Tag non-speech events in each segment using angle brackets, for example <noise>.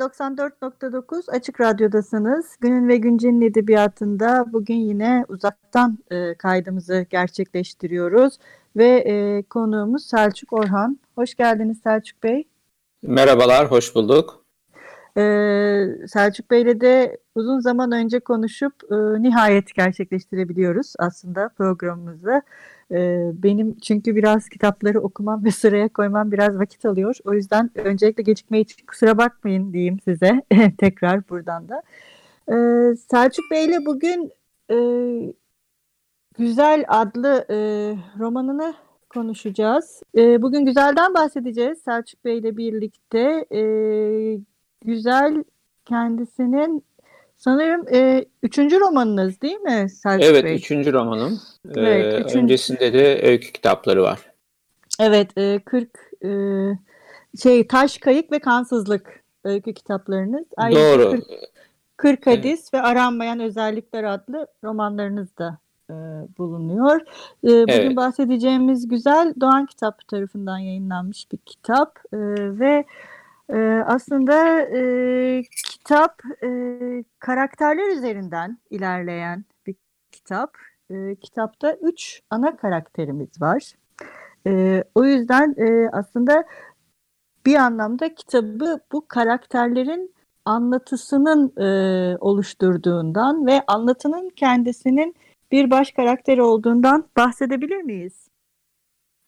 94.9 Açık Radyo'dasınız. Günün ve Güncel'in edebiyatında bugün yine uzaktan e, kaydımızı gerçekleştiriyoruz. Ve e, konuğumuz Selçuk Orhan. Hoş geldiniz Selçuk Bey. Merhabalar, hoş bulduk. Ee, Selçuk Bey'le de uzun zaman önce konuşup e, nihayet gerçekleştirebiliyoruz aslında programımızı. Benim çünkü biraz kitapları okumam ve sıraya koymam biraz vakit alıyor. O yüzden öncelikle gecikme için kusura bakmayın diyeyim size <laughs> tekrar buradan da. Selçuk Bey'le bugün Güzel adlı romanını konuşacağız. Bugün Güzel'den bahsedeceğiz Selçuk Bey'le birlikte. E, Güzel kendisinin sanırım e, üçüncü romanınız değil mi Selçuk evet, Bey? Evet üçüncü romanım. Evet, ee, üçüncü... Öncesinde de öykü kitapları var. Evet e, 40 e, şey Taş Kayık ve Kansızlık öykü kitaplarınız. Ayrıca Doğru. 40, 40 Hadis evet. ve Aranmayan Özellikler adlı romanlarınız da e, bulunuyor. E, bugün evet. bahsedeceğimiz Güzel Doğan Kitap tarafından yayınlanmış bir kitap e, ve ee, aslında e, kitap e, karakterler üzerinden ilerleyen bir kitap. E, kitapta üç ana karakterimiz var. E, o yüzden e, aslında bir anlamda kitabı bu karakterlerin anlatısının e, oluşturduğundan ve anlatının kendisinin bir baş karakteri olduğundan bahsedebilir miyiz?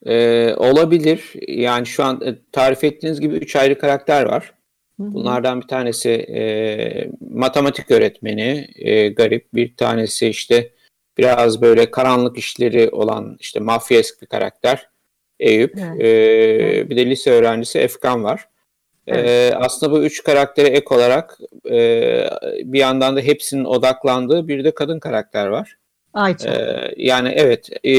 Ee, olabilir. Yani şu an e, tarif ettiğiniz gibi üç ayrı karakter var. Hı-hı. Bunlardan bir tanesi e, matematik öğretmeni, e, garip. Bir tanesi işte biraz böyle karanlık işleri olan işte mafyask bir karakter, Eyüp. Evet. E, bir de lise öğrencisi Efkan var. E, evet. E, aslında bu üç karaktere ek olarak e, bir yandan da hepsinin odaklandığı bir de kadın karakter var. Ayça. Ee, yani evet. E,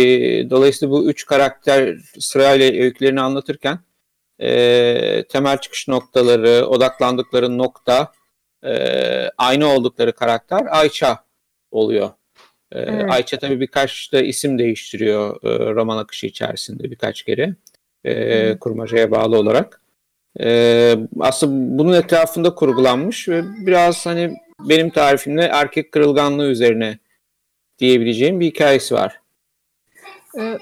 dolayısıyla bu üç karakter sırayla öykülerini anlatırken e, temel çıkış noktaları, odaklandıkları nokta, e, aynı oldukları karakter Ayça oluyor. E, evet. Ayça tabii birkaç da isim değiştiriyor e, roman akışı içerisinde birkaç kere. E, kurmacaya bağlı olarak. E, aslında bunun etrafında kurgulanmış ve biraz hani benim tarifimle erkek kırılganlığı üzerine diyebileceğim bir hikayesi var. Ee,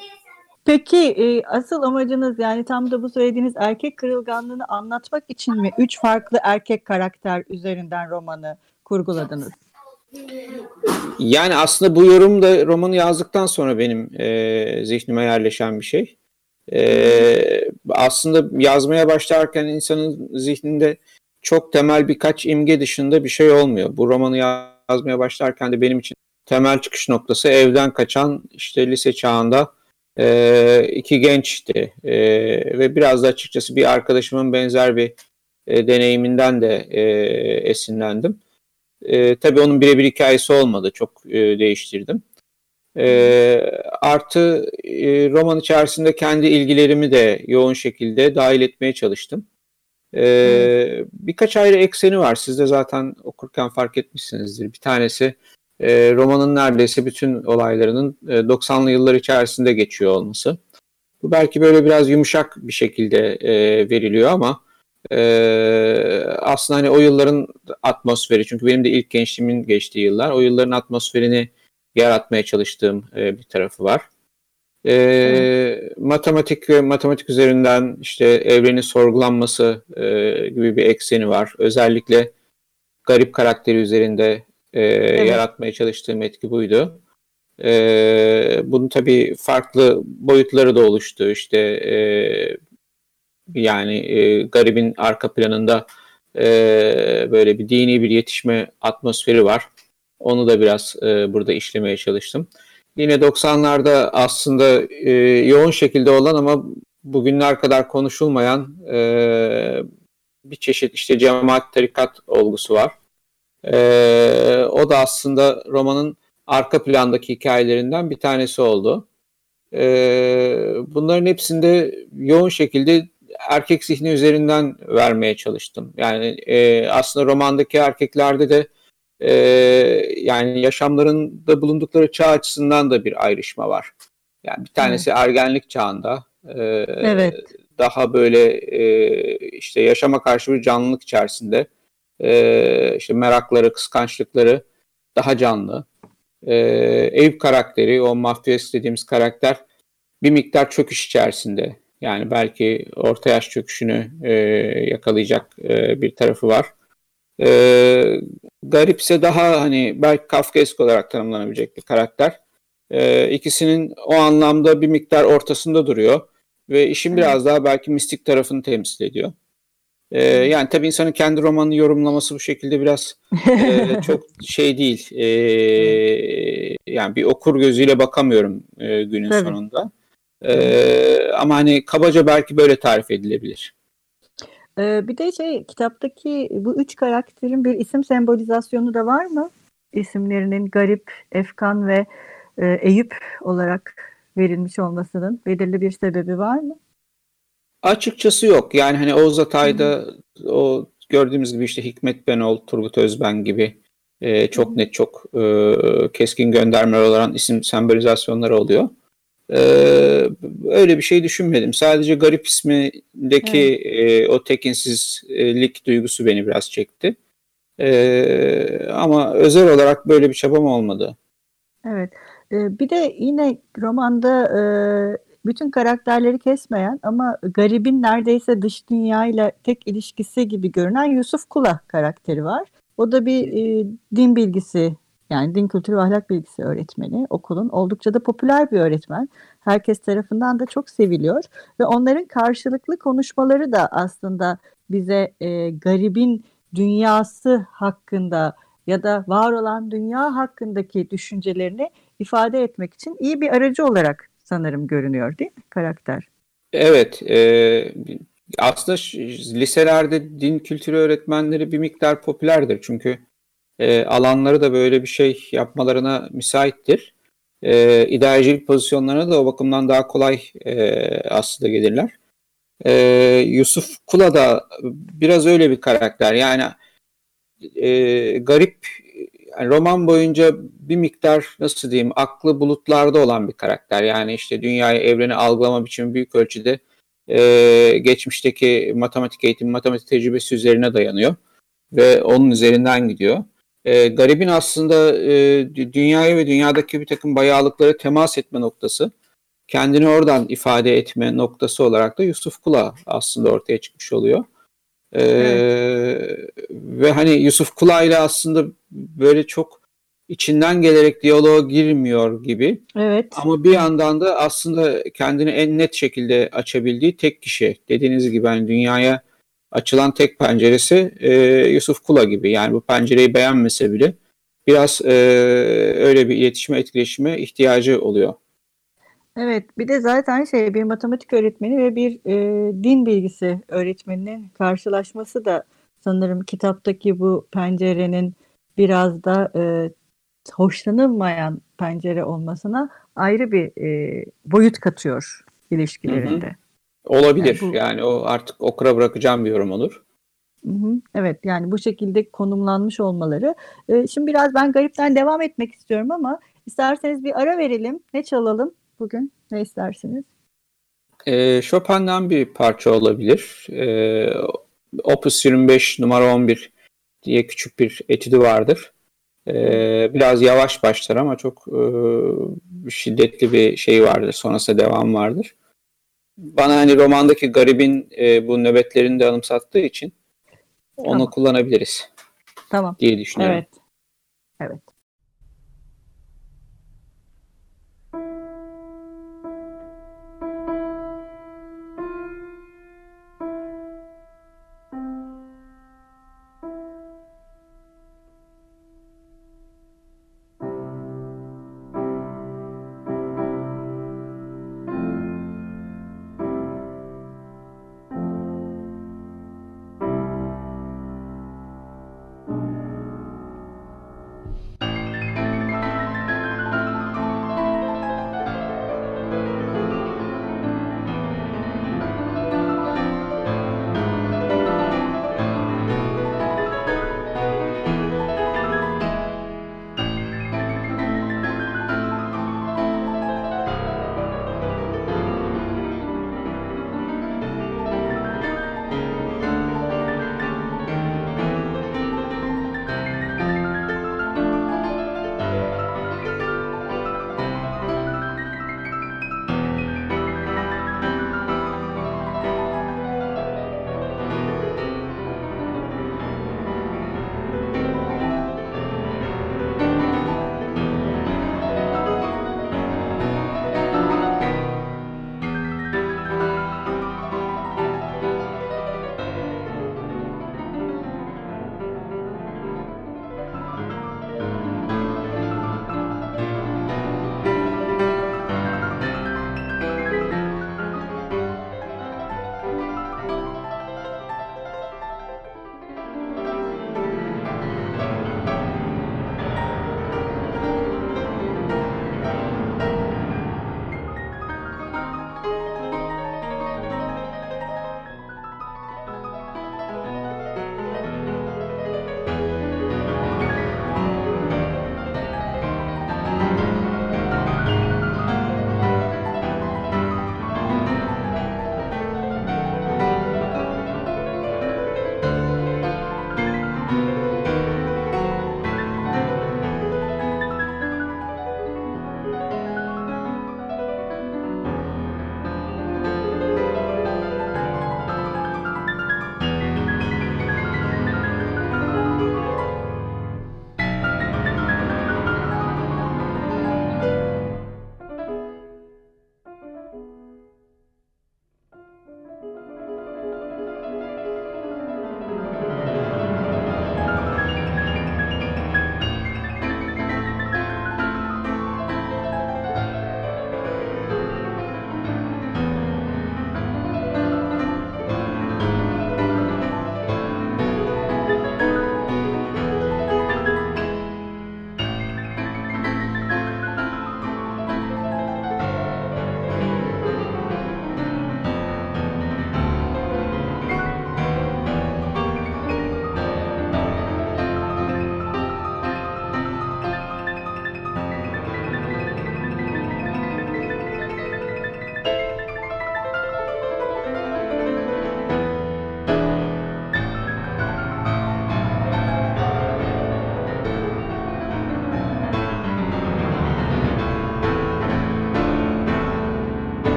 peki e, asıl amacınız yani tam da bu söylediğiniz erkek kırılganlığını anlatmak için mi üç farklı erkek karakter üzerinden romanı kurguladınız? Yani aslında bu yorum da romanı yazdıktan sonra benim e, zihnime yerleşen bir şey. E, aslında yazmaya başlarken insanın zihninde çok temel birkaç imge dışında bir şey olmuyor. Bu romanı yazmaya başlarken de benim için temel çıkış noktası evden kaçan işte lise çağında e, iki gençti e, ve biraz da açıkçası bir arkadaşımın benzer bir e, deneyiminden de e, esinlendim. E, tabii onun birebir hikayesi olmadı, çok e, değiştirdim. E, artı e, roman içerisinde kendi ilgilerimi de yoğun şekilde dahil etmeye çalıştım. E, birkaç ayrı ekseni var. Siz de zaten okurken fark etmişsinizdir. Bir tanesi e, romanın neredeyse bütün olaylarının e, 90'lı yıllar içerisinde geçiyor olması. Bu belki böyle biraz yumuşak bir şekilde e, veriliyor ama e, aslında hani o yılların atmosferi çünkü benim de ilk gençliğimin geçtiği yıllar o yılların atmosferini yaratmaya çalıştığım e, bir tarafı var. E, matematik ve matematik üzerinden işte evreni sorgulanması e, gibi bir ekseni var. Özellikle garip karakteri üzerinde e, evet. yaratmaya çalıştığım etki buydu. E, bunun tabii farklı boyutları da oluştu. İşte e, yani e, garibin arka planında e, böyle bir dini bir yetişme atmosferi var. Onu da biraz e, burada işlemeye çalıştım. yine 90'larda aslında e, yoğun şekilde olan ama bugünler kadar konuşulmayan e, bir çeşit işte cemaat tarikat olgusu var. E, o da aslında romanın arka plandaki hikayelerinden bir tanesi oldu. E, bunların hepsinde yoğun şekilde erkek zihni üzerinden vermeye çalıştım. Yani e, aslında romandaki erkeklerde de e, yani yaşamlarında bulundukları çağ açısından da bir ayrışma var. Yani bir tanesi evet. ergenlik çağında. E, evet. Daha böyle e, işte yaşama karşı bir canlılık içerisinde. E, işte merakları, kıskançlıkları daha canlı. E, Eyüp karakteri, o mafyas dediğimiz karakter bir miktar çöküş içerisinde. Yani belki orta yaş çöküşünü e, yakalayacak e, bir tarafı var. E, garipse daha hani belki Kafkaesk olarak tanımlanabilecek bir karakter. E, ikisinin o anlamda bir miktar ortasında duruyor ve işin biraz daha belki mistik tarafını temsil ediyor. E, yani tabii insanın kendi romanını yorumlaması bu şekilde biraz e, <laughs> çok şey değil. E, yani bir okur gözüyle bakamıyorum e, günün tabii. sonunda. E, ama hani kabaca belki böyle tarif edilebilir. Ee, bir de şey kitaptaki bu üç karakterin bir isim sembolizasyonu da var mı? İsimlerinin Garip, Efkan ve e, Eyüp olarak verilmiş olmasının belirli bir sebebi var mı? Açıkçası yok. Yani hani Oğuz Atay'da o gördüğümüz gibi işte Hikmet Benol, Turgut Özben gibi e, çok net, çok e, keskin göndermeler olan isim sembolizasyonları oluyor. Ee, öyle bir şey düşünmedim. Sadece garip ismindeki evet. e, o tekinsizlik duygusu beni biraz çekti. E, ama özel olarak böyle bir çabam olmadı. Evet. Ee, bir de yine romanda e, bütün karakterleri kesmeyen ama garibin neredeyse dış dünyayla tek ilişkisi gibi görünen Yusuf Kula karakteri var. O da bir e, din bilgisi yani din kültürü ve ahlak bilgisi öğretmeni okulun oldukça da popüler bir öğretmen. Herkes tarafından da çok seviliyor ve onların karşılıklı konuşmaları da aslında bize e, garibin dünyası hakkında ya da var olan dünya hakkındaki düşüncelerini ifade etmek için iyi bir aracı olarak sanırım görünüyor değil mi karakter? Evet, e, aslında liselerde din kültürü öğretmenleri bir miktar popülerdir çünkü e, alanları da böyle bir şey yapmalarına müsaittir. E, idarecilik pozisyonlarına da o bakımdan daha kolay e, aslında gelirler. E, Yusuf Kula da biraz öyle bir karakter. Yani e, garip yani roman boyunca bir miktar nasıl diyeyim aklı bulutlarda olan bir karakter. Yani işte dünyayı, evreni algılama biçimi büyük ölçüde e, geçmişteki matematik eğitimi, matematik tecrübesi üzerine dayanıyor. Ve onun üzerinden gidiyor. E, garibin aslında e, dünyaya ve dünyadaki bir takım bayağılıklara temas etme noktası, kendini oradan ifade etme noktası olarak da Yusuf Kula aslında ortaya çıkmış oluyor. E, evet. Ve hani Yusuf Kula ile aslında böyle çok içinden gelerek diyaloğa girmiyor gibi. Evet. Ama bir yandan da aslında kendini en net şekilde açabildiği tek kişi. Dediğiniz gibi hani dünyaya açılan tek penceresi e, Yusuf Kula gibi. Yani bu pencereyi beğenmese bile biraz e, öyle bir iletişime, etkileşime ihtiyacı oluyor. Evet, bir de zaten şey bir matematik öğretmeni ve bir e, din bilgisi öğretmeninin karşılaşması da sanırım kitaptaki bu pencerenin biraz da e, hoşlanılmayan pencere olmasına ayrı bir e, boyut katıyor ilişkilerinde. Hı hı. Olabilir. Yani, bu... yani o artık okura bırakacağım bir yorum olur. Evet yani bu şekilde konumlanmış olmaları. Ee, şimdi biraz ben garipten devam etmek istiyorum ama isterseniz bir ara verelim. Ne çalalım bugün? Ne istersiniz? Ee, Chopin'den bir parça olabilir. Ee, Opus 25 numara 11 diye küçük bir etüdü vardır. Ee, biraz yavaş başlar ama çok e, şiddetli bir şey vardır. Sonrasında devam vardır bana hani romandaki garibin e, bu nöbetlerini de anımsattığı için onu tamam. kullanabiliriz. Tamam. Diye düşünüyorum. Evet. Evet.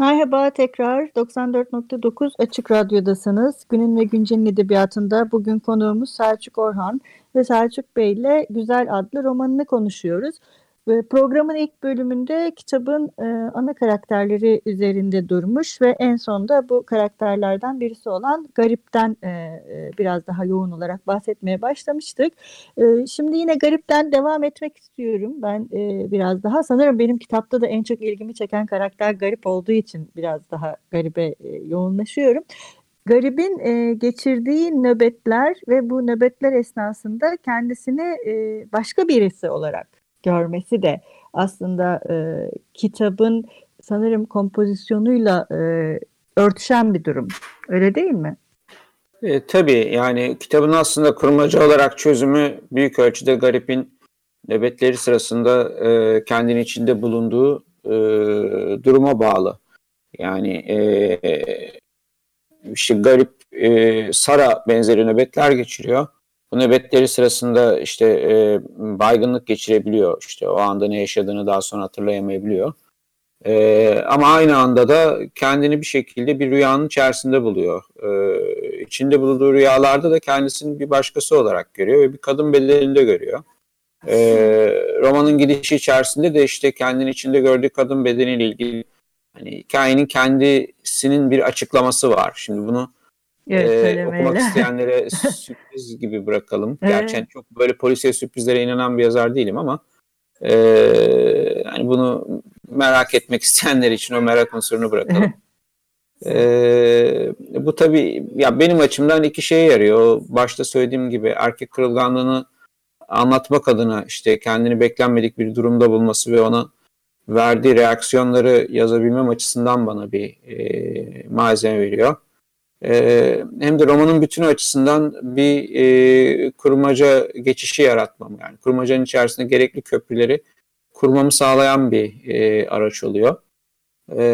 Merhaba tekrar 94.9 Açık Radyo'dasınız. Günün ve Güncel'in edebiyatında bugün konuğumuz Selçuk Orhan ve Selçuk Bey ile Güzel adlı romanını konuşuyoruz. Programın ilk bölümünde kitabın e, ana karakterleri üzerinde durmuş ve en sonda bu karakterlerden birisi olan Garip'ten e, e, biraz daha yoğun olarak bahsetmeye başlamıştık. Şimdi yine Garip'ten devam etmek istiyorum. Ben biraz daha sanırım benim kitapta da en çok ilgimi çeken karakter Garip olduğu için biraz daha Garip'e yoğunlaşıyorum. Garibin e, geçirdiği nöbetler ve bu nöbetler esnasında kendisini başka birisi olarak görmesi de aslında e, kitabın sanırım kompozisyonuyla e, örtüşen bir durum. Öyle değil mi? E, tabii yani kitabın aslında kurmaca olarak çözümü büyük ölçüde Garip'in nöbetleri sırasında e, kendini içinde bulunduğu e, duruma bağlı. Yani e, işte Garip e, Sara benzeri nöbetler geçiriyor bu nöbetleri sırasında işte e, baygınlık geçirebiliyor. İşte o anda ne yaşadığını daha sonra hatırlayamayabiliyor. E, ama aynı anda da kendini bir şekilde bir rüyanın içerisinde buluyor. E, içinde bulunduğu rüyalarda da kendisini bir başkası olarak görüyor ve bir kadın bedeninde görüyor. E, romanın gidişi içerisinde de işte kendini içinde gördüğü kadın bedeniyle ilgili hani hikayenin kendisinin bir açıklaması var. Şimdi bunu Ee, okumak isteyenlere <laughs> sürpriz gibi bırakalım. Evet. Gerçekten çok böyle polisiye sürprizlere inanan bir yazar değilim ama e, yani bunu merak etmek isteyenler için o merak unsurunu bırakalım. <laughs> ee, bu tabii ya benim açımdan iki şeye yarıyor. Başta söylediğim gibi erkek kırılganlığını anlatmak adına işte kendini beklenmedik bir durumda bulması ve ona verdiği reaksiyonları yazabilmem açısından bana bir e, malzeme veriyor. E, hem de romanın bütünü açısından bir e, kurmaca geçişi yaratmam. Yani kurmacanın içerisinde gerekli köprüleri kurmamı sağlayan bir e, araç oluyor. E,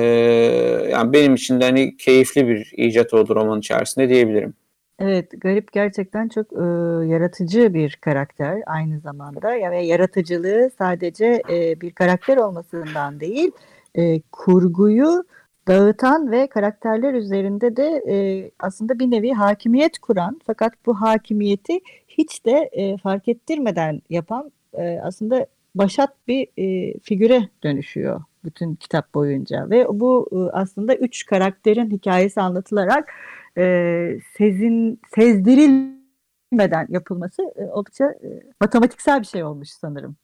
yani benim için de hani keyifli bir icat oldu roman içerisinde diyebilirim. Evet, Garip gerçekten çok e, yaratıcı bir karakter aynı zamanda. Yani yaratıcılığı sadece e, bir karakter olmasından değil, e, kurguyu dağıtan ve karakterler üzerinde de e, aslında bir nevi hakimiyet kuran fakat bu hakimiyeti hiç de e, fark ettirmeden yapan e, aslında başat bir e, figüre dönüşüyor bütün kitap boyunca ve bu e, aslında üç karakterin hikayesi anlatılarak e, sezin sezdirilmeden yapılması e, oldukça e, matematiksel bir şey olmuş sanırım.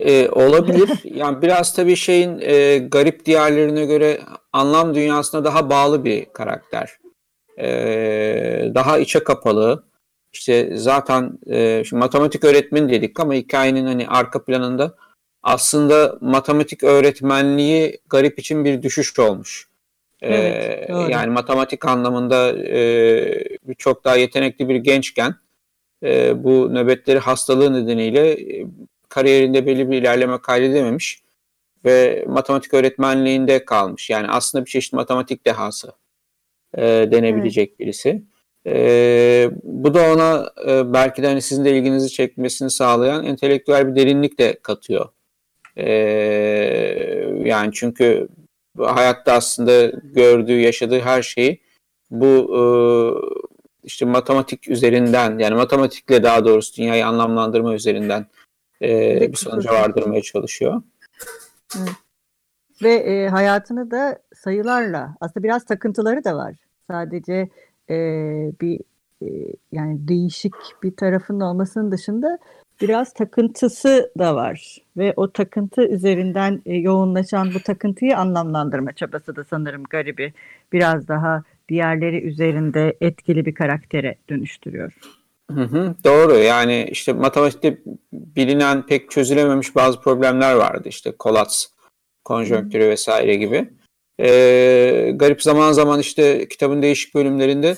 E, olabilir. <laughs> Yani biraz tabii şeyin e, garip diğerlerine göre anlam dünyasına daha bağlı bir karakter. E, daha içe kapalı. İşte zaten e, şimdi matematik öğretmeni dedik ama hikayenin hani arka planında aslında matematik öğretmenliği garip için bir düşüş olmuş. Evet, ee, yani matematik anlamında e, çok daha yetenekli bir gençken e, bu nöbetleri hastalığı nedeniyle e, kariyerinde belli bir ilerleme kaydedememiş ve matematik öğretmenliğinde kalmış. Yani aslında bir çeşit matematik dehası e, denebilecek evet. birisi. E, bu da ona e, belki de hani sizin de ilginizi çekmesini sağlayan entelektüel bir derinlik de katıyor. E, yani çünkü hayatta aslında gördüğü, yaşadığı her şeyi bu e, işte matematik üzerinden yani matematikle daha doğrusu dünyayı anlamlandırma üzerinden e, bir sonuca vardırmaya çalışıyor. Evet. Ve e, hayatını da sayılarla aslında biraz takıntıları da var. Sadece e, bir e, yani değişik bir tarafının olmasının dışında biraz takıntısı da var ve o takıntı üzerinden e, yoğunlaşan bu takıntıyı anlamlandırma çabası da sanırım garibi biraz daha diğerleri üzerinde etkili bir karaktere dönüştürüyor. Hı hı, doğru yani işte matematikte bilinen pek çözülememiş bazı problemler vardı işte kolaps konjonktürü vesaire gibi. Ee, garip zaman zaman işte kitabın değişik bölümlerinde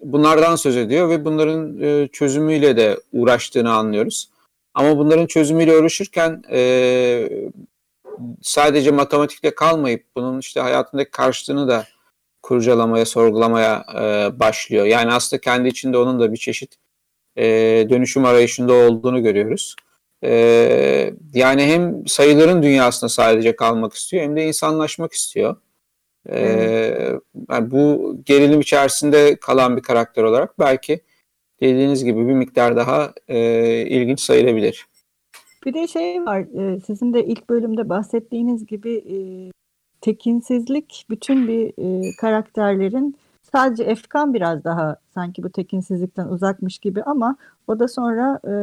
bunlardan söz ediyor ve bunların e, çözümüyle de uğraştığını anlıyoruz. Ama bunların çözümüyle uğraşırken e, sadece matematikle kalmayıp bunun işte hayatındaki karşılığını da kurcalamaya, sorgulamaya e, başlıyor. Yani aslında kendi içinde onun da bir çeşit e, dönüşüm arayışında olduğunu görüyoruz. E, yani hem sayıların dünyasında sadece kalmak istiyor hem de insanlaşmak istiyor. E, yani bu gerilim içerisinde kalan bir karakter olarak belki dediğiniz gibi bir miktar daha e, ilginç sayılabilir. Bir de şey var, e, sizin de ilk bölümde bahsettiğiniz gibi e, tekinsizlik bütün bir e, karakterlerin sadece Efkan biraz daha sanki bu tekinsizlikten uzakmış gibi ama o da sonra e,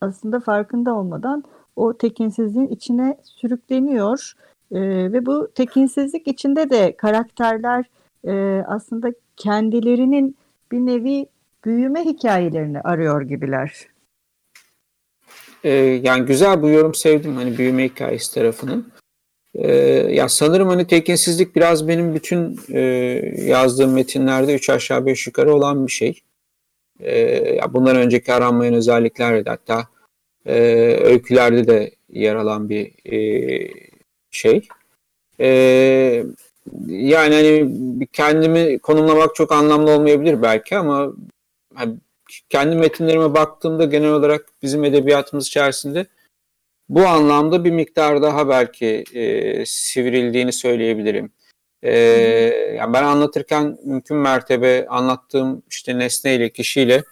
aslında farkında olmadan o tekinsizliğin içine sürükleniyor e, ve bu tekinsizlik içinde de karakterler e, aslında kendilerinin bir nevi büyüme hikayelerini arıyor gibiler. Ee, yani güzel bu yorum sevdim hani büyüme hikayesi tarafının. Ee, ya sanırım hani tekinsizlik biraz benim bütün e, yazdığım metinlerde üç aşağı beş yukarı olan bir şey. Ee, ya bundan önceki aranmayan özellikler de hatta e, öykülerde de yer alan bir e, şey. E, yani hani kendimi konumlamak çok anlamlı olmayabilir belki ama hani kendi metinlerime baktığımda genel olarak bizim edebiyatımız içerisinde bu anlamda bir miktar daha belki e, sivrildiğini söyleyebilirim. E, yani ben anlatırken mümkün mertebe anlattığım işte nesneyle, kişiyle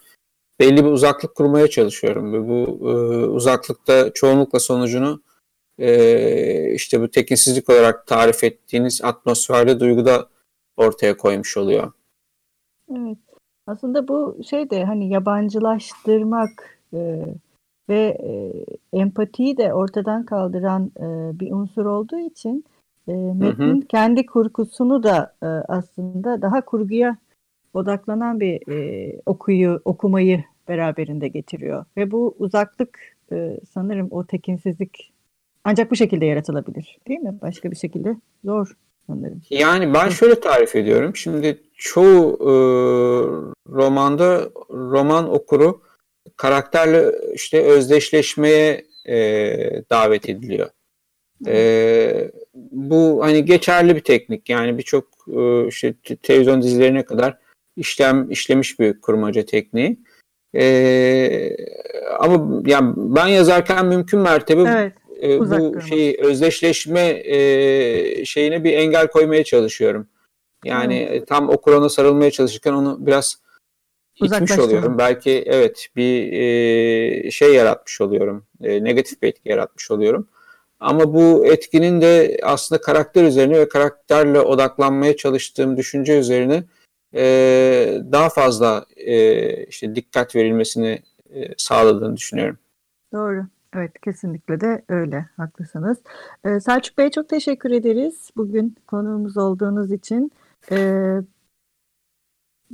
belli bir uzaklık kurmaya çalışıyorum. Ve bu e, uzaklıkta çoğunlukla sonucunu e, işte bu tekinsizlik olarak tarif ettiğiniz atmosferde duyguda ortaya koymuş oluyor. Evet. Aslında bu şey de hani yabancılaştırmak e, ve e, empatiyi de ortadan kaldıran e, bir unsur olduğu için e, metnin hı hı. kendi kurgusunu da e, aslında daha kurguya odaklanan bir e, okuyu okumayı beraberinde getiriyor ve bu uzaklık e, sanırım o tekinsizlik ancak bu şekilde yaratılabilir değil mi? Başka bir şekilde zor sanırım. Yani ben şöyle tarif ediyorum. Şimdi çoğu e, romanda roman okuru karakterle işte özdeşleşmeye e, davet ediliyor. E, bu hani geçerli bir teknik yani birçok e, işte televizyon dizilerine kadar işlem işlemiş bir kurmaca tekniği. E, ama yani ben yazarken mümkün mertebe evet, e, bu şeyi özdeşleşme e, şeyine bir engel koymaya çalışıyorum. Yani hmm. tam o Kur'an'a sarılmaya çalışırken onu biraz itmiş oluyorum. Belki evet bir e, şey yaratmış oluyorum. E, negatif bir etki yaratmış oluyorum. Ama bu etkinin de aslında karakter üzerine ve karakterle odaklanmaya çalıştığım düşünce üzerine e, daha fazla e, işte dikkat verilmesini e, sağladığını düşünüyorum. Doğru. Evet kesinlikle de öyle. Haklısınız. Ee, Selçuk Bey çok teşekkür ederiz. Bugün konuğumuz olduğunuz için. Ee,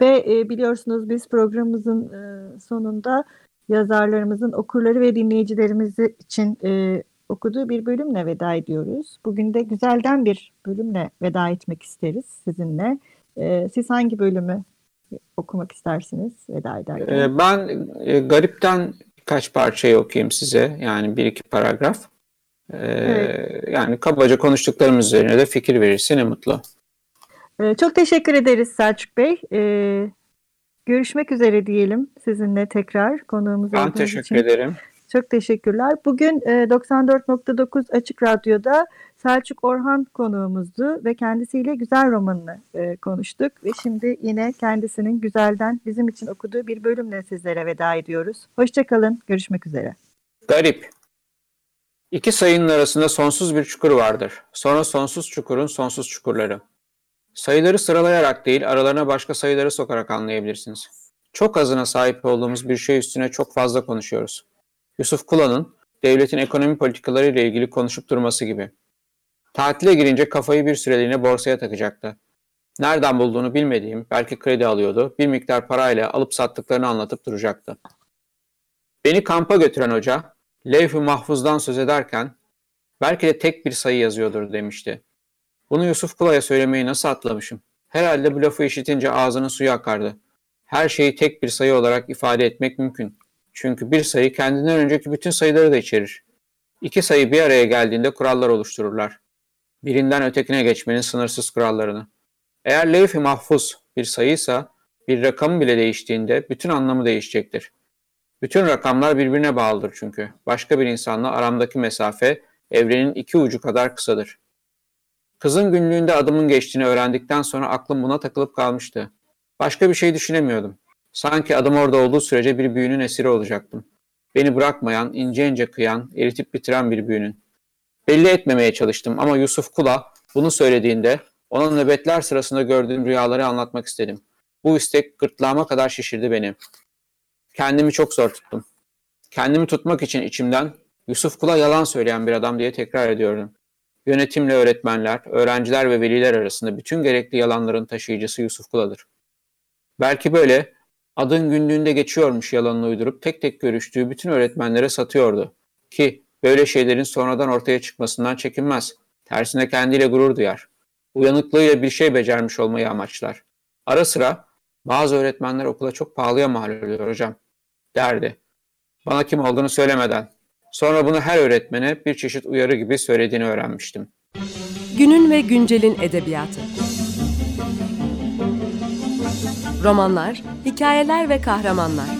ve e, biliyorsunuz biz programımızın e, sonunda yazarlarımızın okurları ve dinleyicilerimiz için e, okuduğu bir bölümle veda ediyoruz. Bugün de güzelden bir bölümle veda etmek isteriz sizinle. E, siz hangi bölümü okumak istersiniz veda ederken? E, ben e, Garip'ten birkaç parçayı okuyayım size. Yani bir iki paragraf. E, evet. Yani kabaca konuştuklarımız üzerine de fikir verirse ne mutlu. Ee, çok teşekkür ederiz Selçuk Bey. Ee, görüşmek üzere diyelim sizinle tekrar konuğumuz Ben teşekkür için. ederim. Çok teşekkürler. Bugün e, 94.9 Açık Radyo'da Selçuk Orhan konuğumuzdu ve kendisiyle Güzel romanını e, konuştuk. Ve şimdi yine kendisinin Güzel'den bizim için okuduğu bir bölümle sizlere veda ediyoruz. Hoşçakalın, görüşmek üzere. Garip. İki sayının arasında sonsuz bir çukur vardır. Sonra sonsuz çukurun sonsuz çukurları. Sayıları sıralayarak değil, aralarına başka sayıları sokarak anlayabilirsiniz. Çok azına sahip olduğumuz bir şey üstüne çok fazla konuşuyoruz. Yusuf Kula'nın devletin ekonomi politikaları ile ilgili konuşup durması gibi. Tatile girince kafayı bir süreliğine borsaya takacaktı. Nereden bulduğunu bilmediğim, belki kredi alıyordu, bir miktar parayla alıp sattıklarını anlatıp duracaktı. Beni kampa götüren hoca, levh-i mahfuzdan söz ederken, belki de tek bir sayı yazıyordur demişti. Bunu Yusuf Kula'ya söylemeyi nasıl atlamışım? Herhalde bu lafı işitince ağzının suyu akardı. Her şeyi tek bir sayı olarak ifade etmek mümkün. Çünkü bir sayı kendinden önceki bütün sayıları da içerir. İki sayı bir araya geldiğinde kurallar oluştururlar. Birinden ötekine geçmenin sınırsız kurallarını. Eğer levh-i mahfuz bir sayıysa bir rakamı bile değiştiğinde bütün anlamı değişecektir. Bütün rakamlar birbirine bağlıdır çünkü. Başka bir insanla aramdaki mesafe evrenin iki ucu kadar kısadır. Kızın günlüğünde adımın geçtiğini öğrendikten sonra aklım buna takılıp kalmıştı. Başka bir şey düşünemiyordum. Sanki adım orada olduğu sürece bir büyünün esiri olacaktım. Beni bırakmayan, ince ince kıyan, eritip bitiren bir büyünün. Belli etmemeye çalıştım ama Yusuf Kula bunu söylediğinde ona nöbetler sırasında gördüğüm rüyaları anlatmak istedim. Bu istek gırtlağıma kadar şişirdi beni. Kendimi çok zor tuttum. Kendimi tutmak için içimden Yusuf Kula yalan söyleyen bir adam diye tekrar ediyordum. Yönetimle öğretmenler, öğrenciler ve veliler arasında bütün gerekli yalanların taşıyıcısı Yusuf Kula'dır. Belki böyle adın günlüğünde geçiyormuş yalanını uydurup tek tek görüştüğü bütün öğretmenlere satıyordu. Ki böyle şeylerin sonradan ortaya çıkmasından çekinmez. Tersine kendiyle gurur duyar. Uyanıklığıyla bir şey becermiş olmayı amaçlar. Ara sıra bazı öğretmenler okula çok pahalıya mal oluyor hocam derdi. Bana kim olduğunu söylemeden. Sonra bunu her öğretmene bir çeşit uyarı gibi söylediğini öğrenmiştim. Günün ve güncelin edebiyatı. Romanlar, hikayeler ve kahramanlar.